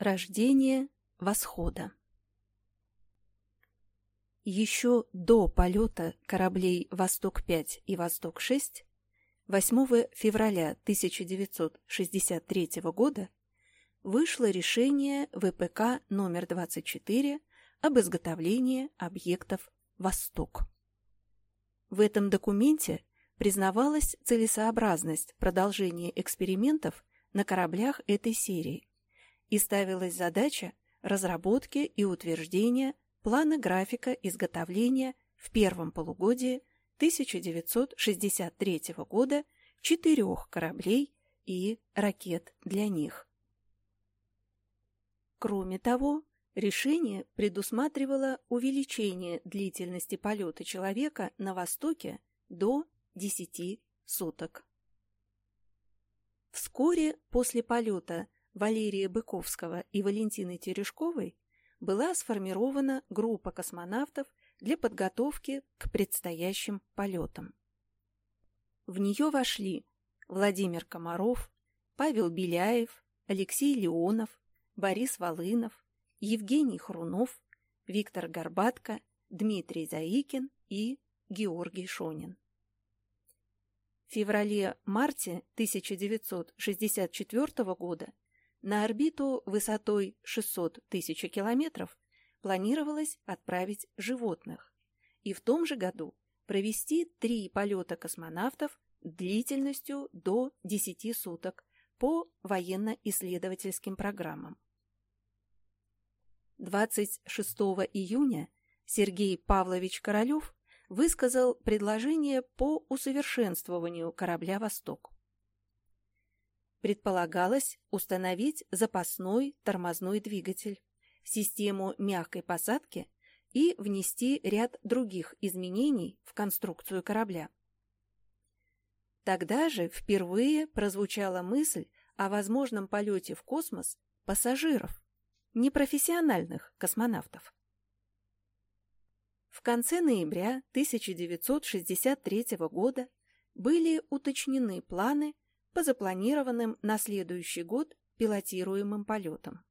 Рождение восхода Еще до полета кораблей «Восток-5» и «Восток-6» 8 февраля 1963 года вышло решение ВПК номер 24 об изготовлении объектов «Восток». В этом документе признавалась целесообразность продолжения экспериментов на кораблях этой серии и ставилась задача разработки и утверждения плана графика изготовления в первом полугодии 1963 года четырех кораблей и ракет для них. Кроме того, решение предусматривало увеличение длительности полета человека на Востоке до 10 суток. Вскоре после полета Валерия Быковского и Валентины Терешковой была сформирована группа космонавтов для подготовки к предстоящим полетам. В нее вошли Владимир Комаров, Павел Беляев, Алексей Леонов, Борис Волынов, Евгений Хрунов, Виктор Горбатко, Дмитрий Заикин и Георгий Шонин. В феврале-марте 1964 года на орбиту высотой 600 тысяч километров планировалось отправить животных и в том же году провести три полета космонавтов длительностью до 10 суток по военно-исследовательским программам. 26 июня Сергей Павлович Королев высказал предложение по усовершенствованию корабля «Восток» предполагалось установить запасной тормозной двигатель, систему мягкой посадки и внести ряд других изменений в конструкцию корабля. Тогда же впервые прозвучала мысль о возможном полете в космос пассажиров, непрофессиональных космонавтов. В конце ноября 1963 года были уточнены планы по запланированным на следующий год пилотируемым полетам.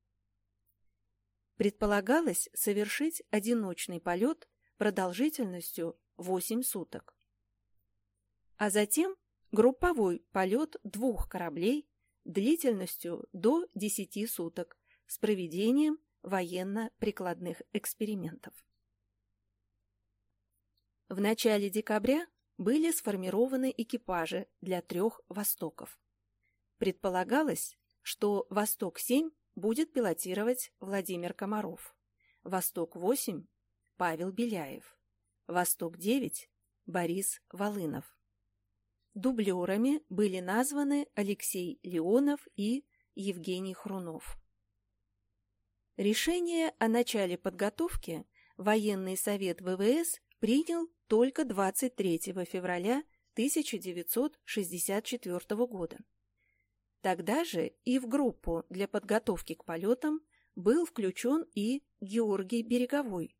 Предполагалось совершить одиночный полет продолжительностью 8 суток. А затем групповой полет двух кораблей длительностью до 10 суток с проведением военно-прикладных экспериментов. В начале декабря были сформированы экипажи для трех «Востоков». Предполагалось, что «Восток-7» будет пилотировать Владимир Комаров, «Восток-8» – Павел Беляев, «Восток-9» – Борис Волынов. Дублерами были названы Алексей Леонов и Евгений Хрунов. Решение о начале подготовки Военный совет ВВС принял только 23 февраля 1964 года. Тогда же и в группу для подготовки к полетам был включен и Георгий Береговой,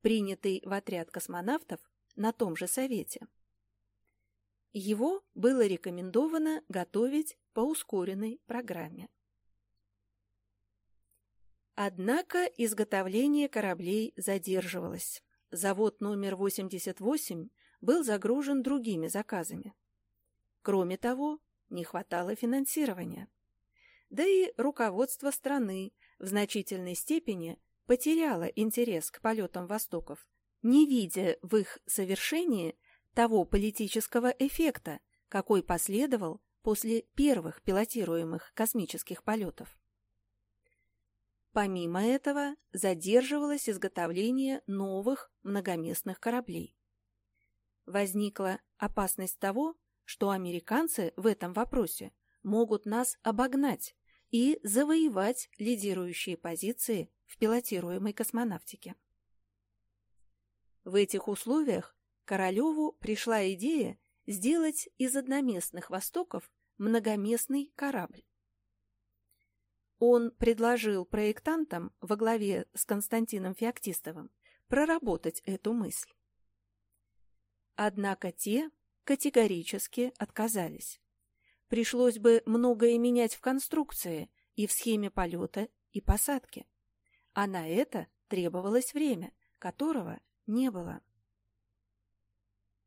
принятый в отряд космонавтов на том же совете. Его было рекомендовано готовить по ускоренной программе. Однако изготовление кораблей задерживалось завод номер 88 был загружен другими заказами. Кроме того, не хватало финансирования. Да и руководство страны в значительной степени потеряло интерес к полетам Востоков, не видя в их совершении того политического эффекта, какой последовал после первых пилотируемых космических полетов. Помимо этого, задерживалось изготовление новых многоместных кораблей. Возникла опасность того, что американцы в этом вопросе могут нас обогнать и завоевать лидирующие позиции в пилотируемой космонавтике. В этих условиях Королеву пришла идея сделать из одноместных «Востоков» многоместный корабль. Он предложил проектантам во главе с Константином Феоктистовым проработать эту мысль. Однако те категорически отказались. Пришлось бы многое менять в конструкции и в схеме полета, и посадки. А на это требовалось время, которого не было.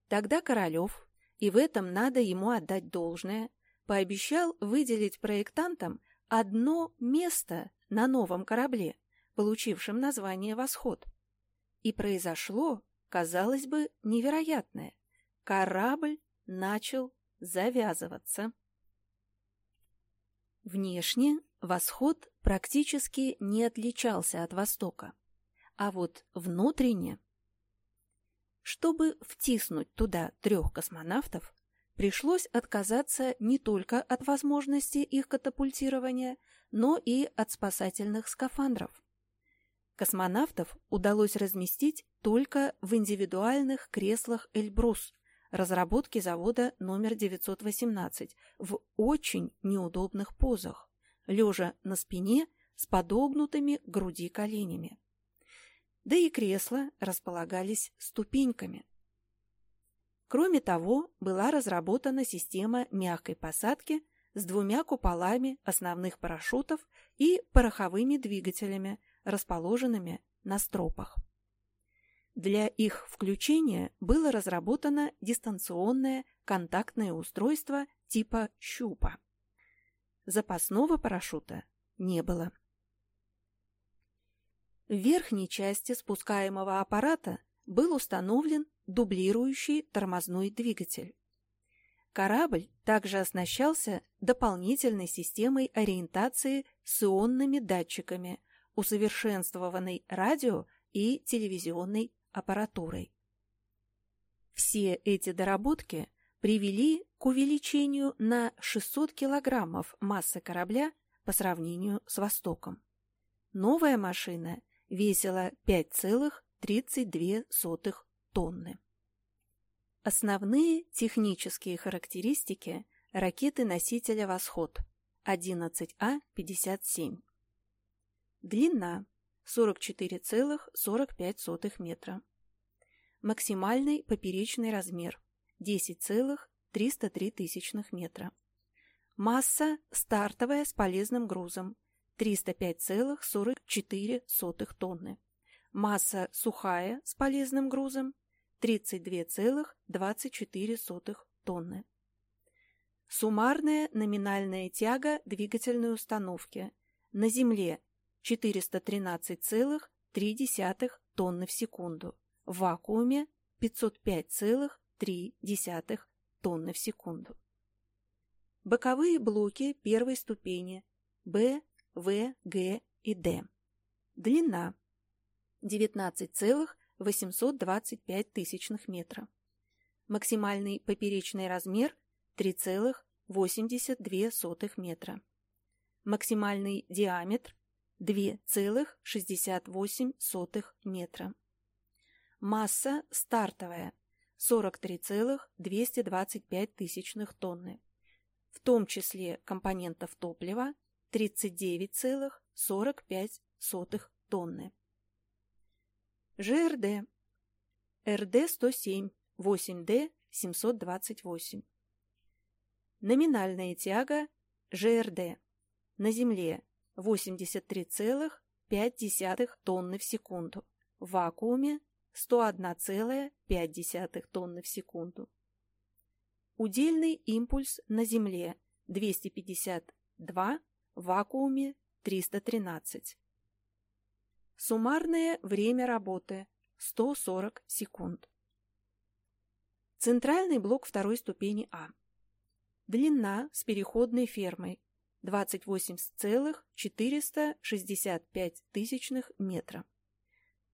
Тогда Королев, и в этом надо ему отдать должное, пообещал выделить проектантам одно место на новом корабле, получившем название «Восход». И произошло, казалось бы, невероятное. Корабль начал завязываться. Внешне восход практически не отличался от востока, а вот внутренне... Чтобы втиснуть туда трех космонавтов, пришлось отказаться не только от возможности их катапультирования, но и от спасательных скафандров. Космонавтов удалось разместить только в индивидуальных креслах «Эльбрус», разработки завода номер 918 в очень неудобных позах, лежа на спине с подогнутыми к груди коленями. Да и кресла располагались ступеньками. Кроме того, была разработана система мягкой посадки с двумя куполами основных парашютов и пороховыми двигателями, расположенными на стропах. Для их включения было разработано дистанционное контактное устройство типа щупа. Запасного парашюта не было. В верхней части спускаемого аппарата был установлен дублирующий тормозной двигатель. Корабль также оснащался дополнительной системой ориентации с ионными датчиками, усовершенствованной радио и телевизионной аппаратурой. Все эти доработки привели к увеличению на 600 килограммов массы корабля по сравнению с «Востоком». Новая машина весила 5,32 тонны. Основные технические характеристики ракеты-носителя «Восход» 11А-57. Длина 44,45 метра. Максимальный поперечный размер 10,303 тысячных метра. Масса стартовая с полезным грузом 305,44 тонны. Масса сухая с полезным грузом 32,24 тонны. Суммарная номинальная тяга двигательной установки на Земле 413,3 тонны в секунду, в вакууме 505,3 тонны в секунду. Боковые блоки первой ступени Б, В, Г и Д. Длина 19,825 тысячных метра. Максимальный поперечный размер 3,82 метра. Максимальный диаметр 2,68 метра. Масса стартовая 43,225 тысячных тонны, в том числе компонентов топлива 39,45 тонны. ЖРД РД-107, 8Д-728. Номинальная тяга ЖРД на Земле 83,5 тонны в секунду, в вакууме 101,5 тонны в секунду. Удельный импульс на Земле 252, в вакууме 313. Суммарное время работы 140 секунд. Центральный блок второй ступени А. Длина с переходной фермой 28,465 тысячных метра.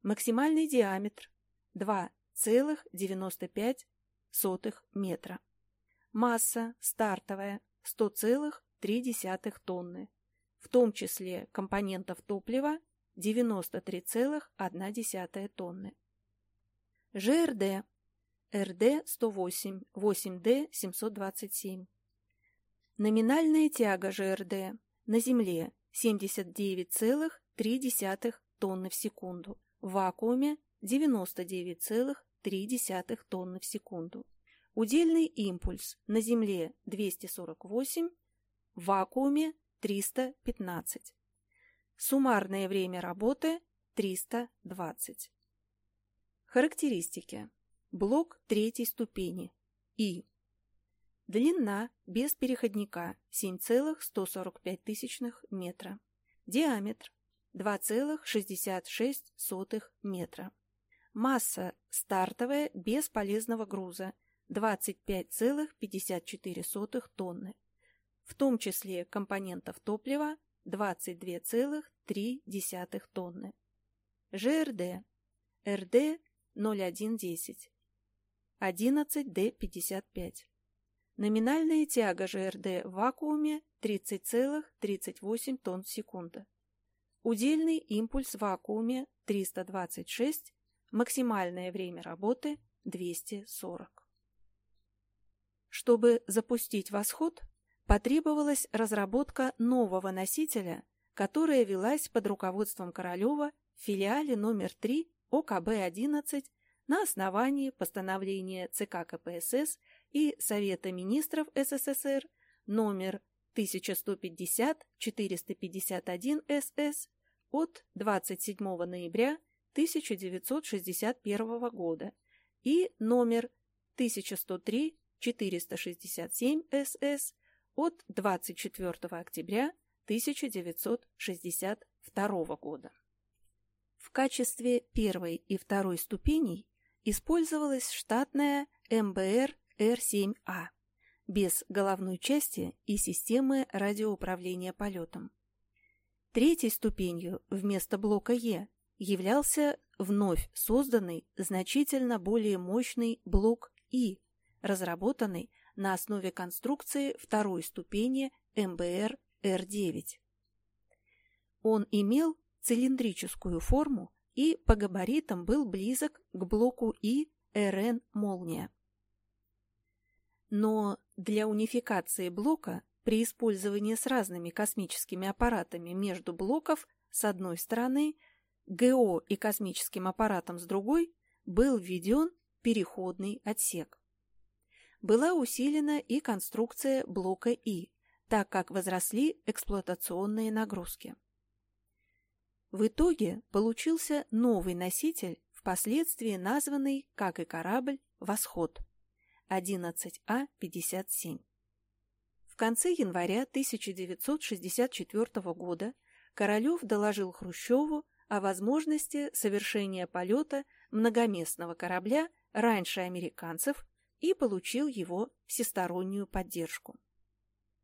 Максимальный диаметр 2,95 метра. Масса стартовая 100,3 тонны, в том числе компонентов топлива 93,1 тонны. ЖРД РД-108, 8Д-727 Номинальная тяга ЖРД на Земле 79,3 тонны в секунду, в вакууме 99,3 тонны в секунду. Удельный импульс на Земле 248, в вакууме 315. Суммарное время работы 320. Характеристики. Блок третьей ступени. И. Длина без переходника 7,145 метра. Диаметр 2,66 метра. Масса стартовая без полезного груза 25,54 тонны, в том числе компонентов топлива 22,3 тонны. ЖРД РД 0110 11Д55 Номинальная тяга ЖРД в вакууме 30,38 тонн в секунду. Удельный импульс в вакууме 326, максимальное время работы 240. Чтобы запустить восход, потребовалась разработка нового носителя, которая велась под руководством Королева в филиале номер 3 ОКБ-11 на основании постановления ЦК КПСС и Совета министров СССР номер 1150-451 СС от 27 ноября 1961 года и номер 1103-467 СС от 24 октября 1962 года. В качестве первой и второй ступеней использовалась штатная МБР Р-7А без головной части и системы радиоуправления полетом. Третьей ступенью вместо блока Е являлся вновь созданный значительно более мощный блок И, разработанный на основе конструкции второй ступени МБР Р-9. Он имел цилиндрическую форму и по габаритам был близок к блоку И РН «Молния». Но для унификации блока при использовании с разными космическими аппаратами между блоков с одной стороны, ГО и космическим аппаратом с другой был введен переходный отсек была усилена и конструкция блока И, так как возросли эксплуатационные нагрузки. В итоге получился новый носитель, впоследствии названный, как и корабль, «Восход» 11А-57. В конце января 1964 года Королев доложил Хрущеву о возможности совершения полета многоместного корабля раньше американцев и получил его всестороннюю поддержку.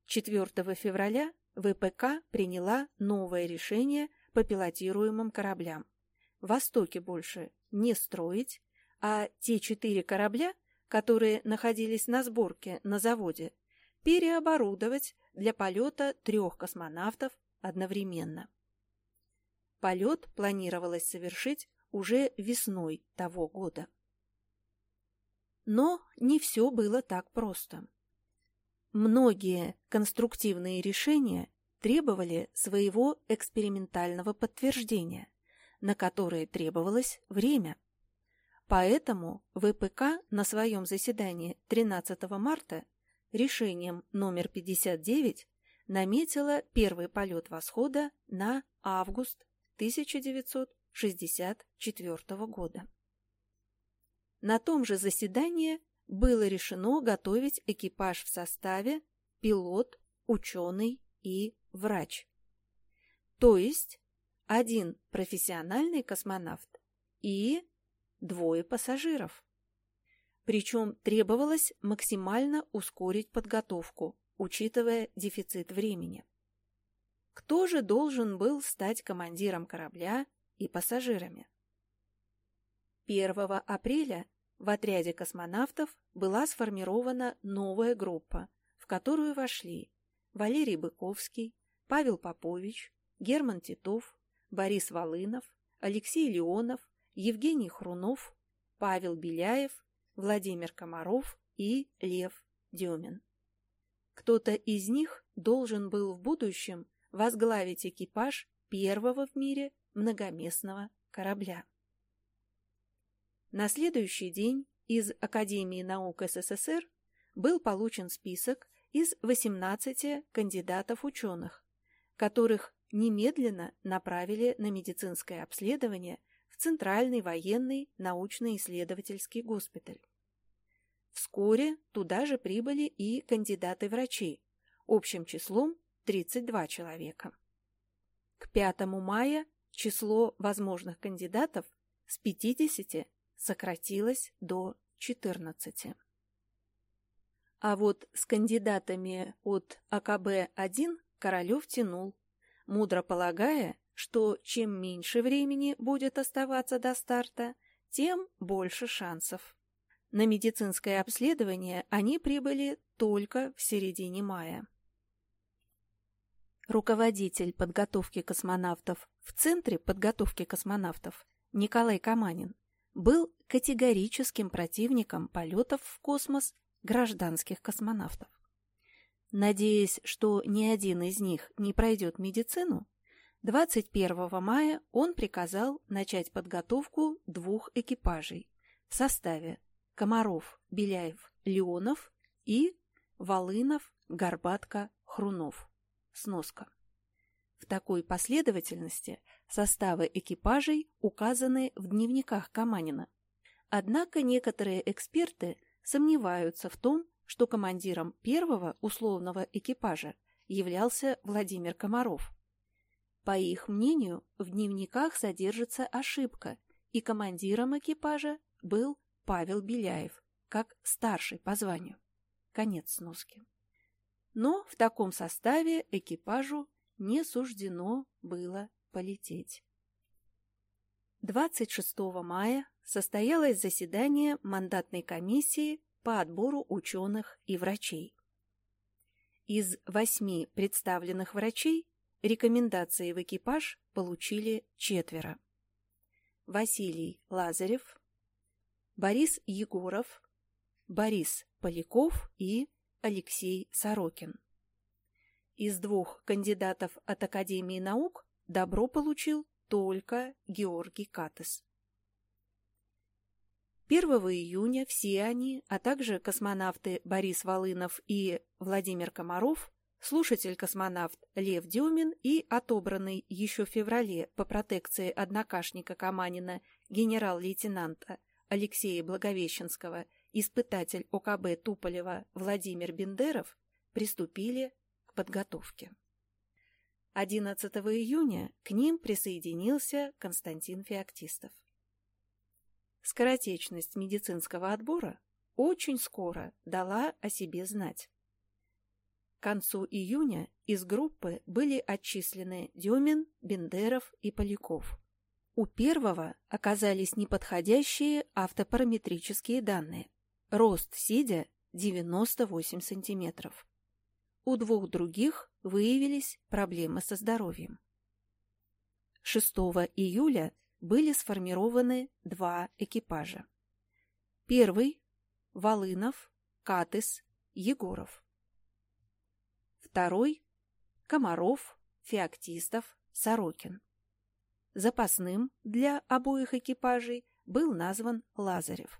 4 февраля ВПК приняла новое решение по пилотируемым кораблям. Востоке больше не строить, а те четыре корабля, которые находились на сборке на заводе, переоборудовать для полета трех космонавтов одновременно. Полет планировалось совершить уже весной того года. Но не все было так просто. Многие конструктивные решения требовали своего экспериментального подтверждения, на которое требовалось время. Поэтому ВПК на своем заседании 13 марта решением номер 59 наметила первый полет восхода на август 1964 года. На том же заседании было решено готовить экипаж в составе пилот, ученый и врач. То есть один профессиональный космонавт и двое пассажиров. Причем требовалось максимально ускорить подготовку, учитывая дефицит времени. Кто же должен был стать командиром корабля и пассажирами? 1 апреля в отряде космонавтов была сформирована новая группа, в которую вошли Валерий Быковский, Павел Попович, Герман Титов, Борис Волынов, Алексей Леонов, Евгений Хрунов, Павел Беляев, Владимир Комаров и Лев Демин. Кто-то из них должен был в будущем возглавить экипаж первого в мире многоместного корабля. На следующий день из Академии наук СССР был получен список из 18 кандидатов-ученых, которых немедленно направили на медицинское обследование в Центральный военный научно-исследовательский госпиталь. Вскоре туда же прибыли и кандидаты врачей, общим числом 32 человека. К 5 мая число возможных кандидатов с 50 сократилось до 14. А вот с кандидатами от АКБ-1 Королев тянул, мудро полагая, что чем меньше времени будет оставаться до старта, тем больше шансов. На медицинское обследование они прибыли только в середине мая. Руководитель подготовки космонавтов в Центре подготовки космонавтов Николай Каманин был категорическим противником полетов в космос гражданских космонавтов. Надеясь, что ни один из них не пройдет медицину, 21 мая он приказал начать подготовку двух экипажей в составе Комаров, Беляев, Леонов и Волынов, Горбатка, Хрунов. Сноска. В такой последовательности составы экипажей указаны в дневниках Каманина. Однако некоторые эксперты сомневаются в том, что командиром первого условного экипажа являлся Владимир Комаров. По их мнению, в дневниках содержится ошибка, и командиром экипажа был Павел Беляев, как старший по званию. Конец сноски. Но в таком составе экипажу не суждено было полететь. 26 мая состоялось заседание мандатной комиссии по отбору ученых и врачей. Из восьми представленных врачей рекомендации в экипаж получили четверо. Василий Лазарев, Борис Егоров, Борис Поляков и Алексей Сорокин. Из двух кандидатов от Академии наук добро получил только Георгий Катес. 1 июня все они, а также космонавты Борис Волынов и Владимир Комаров, слушатель-космонавт Лев Дюмин и отобранный еще в феврале по протекции однокашника Каманина генерал-лейтенанта Алексея Благовещенского, испытатель ОКБ Туполева Владимир Бендеров, приступили к подготовке. 11 июня к ним присоединился Константин Феоктистов. Скоротечность медицинского отбора очень скоро дала о себе знать. К концу июня из группы были отчислены Дюмин, Бендеров и Поляков. У первого оказались неподходящие автопараметрические данные. Рост сидя 98 сантиметров. У двух других выявились проблемы со здоровьем. 6 июля были сформированы два экипажа. Первый – Волынов, Катыс, Егоров. Второй – Комаров, Феоктистов, Сорокин. Запасным для обоих экипажей был назван Лазарев.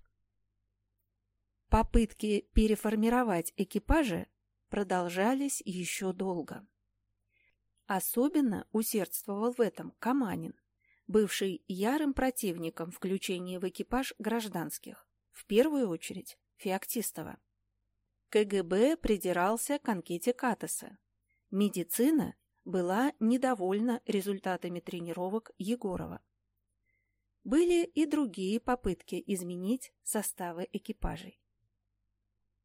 Попытки переформировать экипажи продолжались еще долго. Особенно усердствовал в этом Каманин бывший ярым противником включения в экипаж гражданских, в первую очередь Феоктистова. КГБ придирался к анкете Катаса. Медицина была недовольна результатами тренировок Егорова. Были и другие попытки изменить составы экипажей.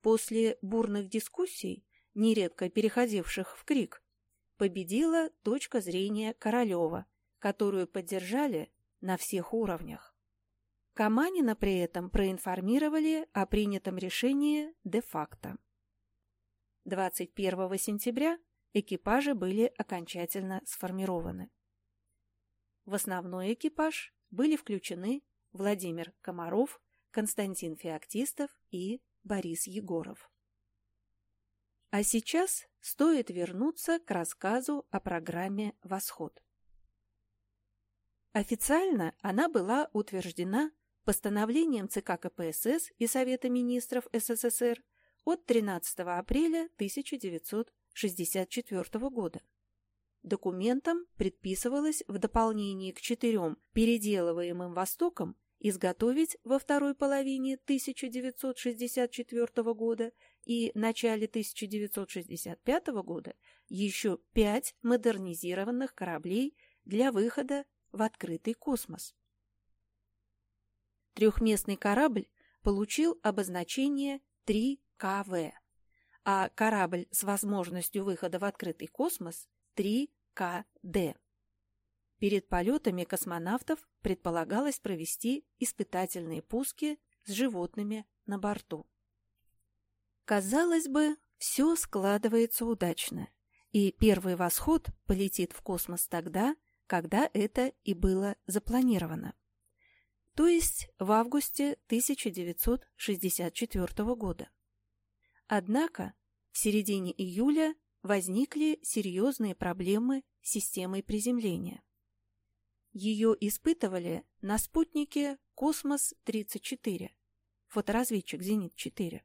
После бурных дискуссий, нередко переходивших в крик, победила точка зрения Королева – которую поддержали на всех уровнях. Каманина при этом проинформировали о принятом решении де-факто. 21 сентября экипажи были окончательно сформированы. В основной экипаж были включены Владимир Комаров, Константин Феоктистов и Борис Егоров. А сейчас стоит вернуться к рассказу о программе «Восход». Официально она была утверждена постановлением ЦК КПСС и Совета министров СССР от 13 апреля 1964 года. Документом предписывалось в дополнение к четырем переделываемым «Востокам» изготовить во второй половине 1964 года и начале 1965 года еще пять модернизированных кораблей для выхода в открытый космос. Трехместный корабль получил обозначение 3КВ, а корабль с возможностью выхода в открытый космос 3КД. Перед полетами космонавтов предполагалось провести испытательные пуски с животными на борту. Казалось бы, все складывается удачно, и первый восход полетит в космос тогда, когда это и было запланировано. То есть в августе 1964 года. Однако в середине июля возникли серьезные проблемы с системой приземления. Ее испытывали на спутнике «Космос-34», фоторазведчик «Зенит-4».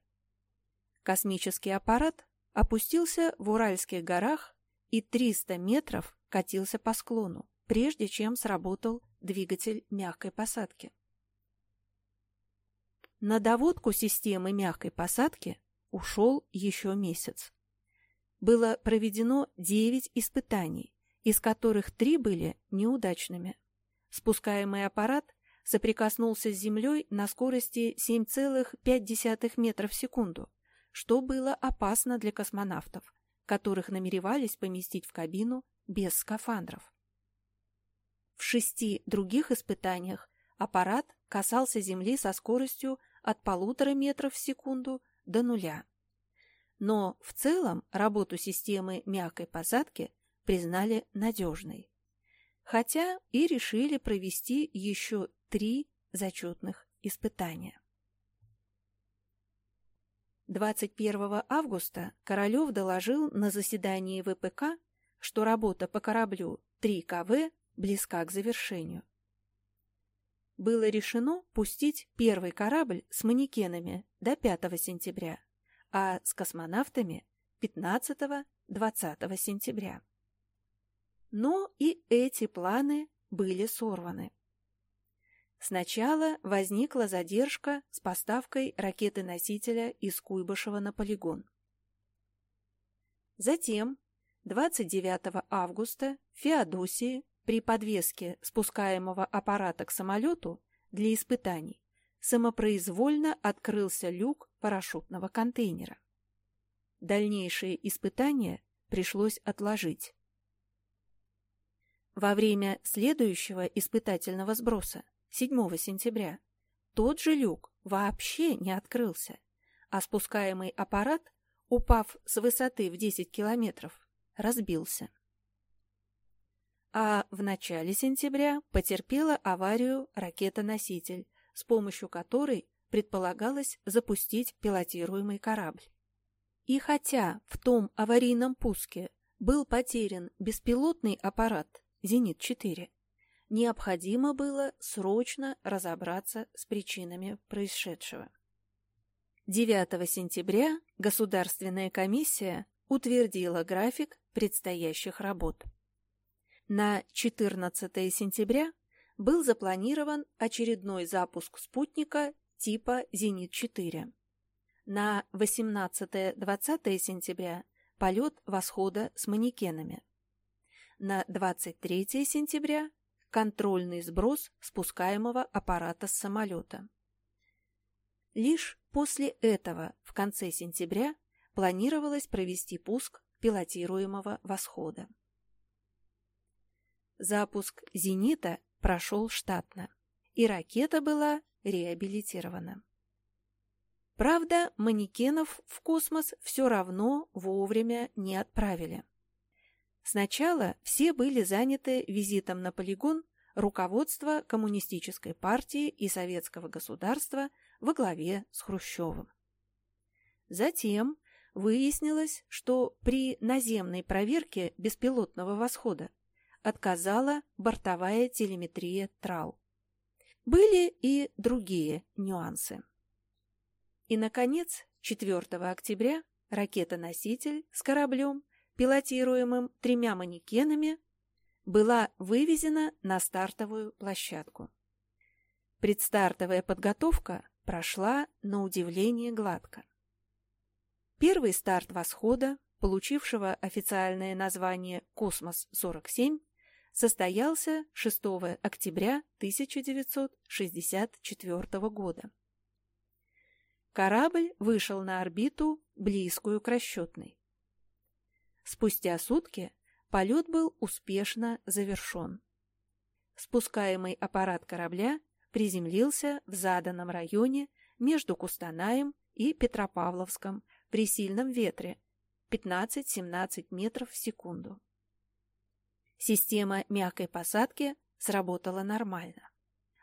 Космический аппарат опустился в Уральских горах и 300 метров катился по склону, прежде чем сработал двигатель мягкой посадки. На доводку системы мягкой посадки ушел еще месяц. Было проведено 9 испытаний, из которых три были неудачными. Спускаемый аппарат соприкоснулся с Землей на скорости 7,5 метров в секунду, что было опасно для космонавтов, которых намеревались поместить в кабину без скафандров. В шести других испытаниях аппарат касался Земли со скоростью от полутора метров в секунду до нуля. Но в целом работу системы мягкой посадки признали надежной. Хотя и решили провести еще три зачетных испытания. 21 августа Королев доложил на заседании ВПК, что работа по кораблю 3КВ близка к завершению. Было решено пустить первый корабль с манекенами до 5 сентября, а с космонавтами 15-20 сентября. Но и эти планы были сорваны. Сначала возникла задержка с поставкой ракеты-носителя из Куйбышева на полигон. Затем, 29 августа, в Феодосии при подвеске спускаемого аппарата к самолету для испытаний самопроизвольно открылся люк парашютного контейнера. Дальнейшие испытания пришлось отложить. Во время следующего испытательного сброса, 7 сентября, тот же люк вообще не открылся, а спускаемый аппарат, упав с высоты в 10 километров, разбился а в начале сентября потерпела аварию ракета-носитель, с помощью которой предполагалось запустить пилотируемый корабль. И хотя в том аварийном пуске был потерян беспилотный аппарат «Зенит-4», необходимо было срочно разобраться с причинами происшедшего. 9 сентября Государственная комиссия утвердила график предстоящих работ. На 14 сентября был запланирован очередной запуск спутника типа «Зенит-4». На 18-20 сентября полет восхода с манекенами. На 23 сентября контрольный сброс спускаемого аппарата с самолета. Лишь после этого в конце сентября планировалось провести пуск пилотируемого восхода. Запуск «Зенита» прошел штатно, и ракета была реабилитирована. Правда, манекенов в космос все равно вовремя не отправили. Сначала все были заняты визитом на полигон руководства Коммунистической партии и Советского государства во главе с Хрущевым. Затем выяснилось, что при наземной проверке беспилотного восхода отказала бортовая телеметрия ТРАУ. Были и другие нюансы. И, наконец, 4 октября ракета-носитель с кораблем пилотируемым тремя манекенами, была вывезена на стартовую площадку. Предстартовая подготовка прошла на удивление гладко. Первый старт восхода, получившего официальное название «Космос-47», состоялся 6 октября 1964 года. Корабль вышел на орбиту, близкую к расчетной. Спустя сутки полет был успешно завершен. Спускаемый аппарат корабля приземлился в заданном районе между Кустанаем и Петропавловском при сильном ветре 15-17 метров в секунду. Система мягкой посадки сработала нормально.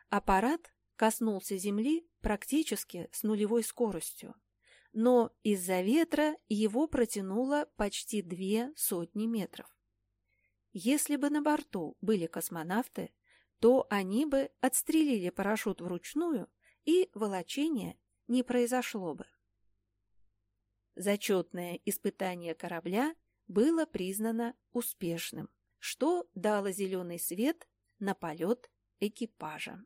Аппарат коснулся Земли практически с нулевой скоростью, но из-за ветра его протянуло почти две сотни метров. Если бы на борту были космонавты, то они бы отстрелили парашют вручную, и волочение не произошло бы. Зачетное испытание корабля было признано успешным, что дало зеленый свет на полет экипажа.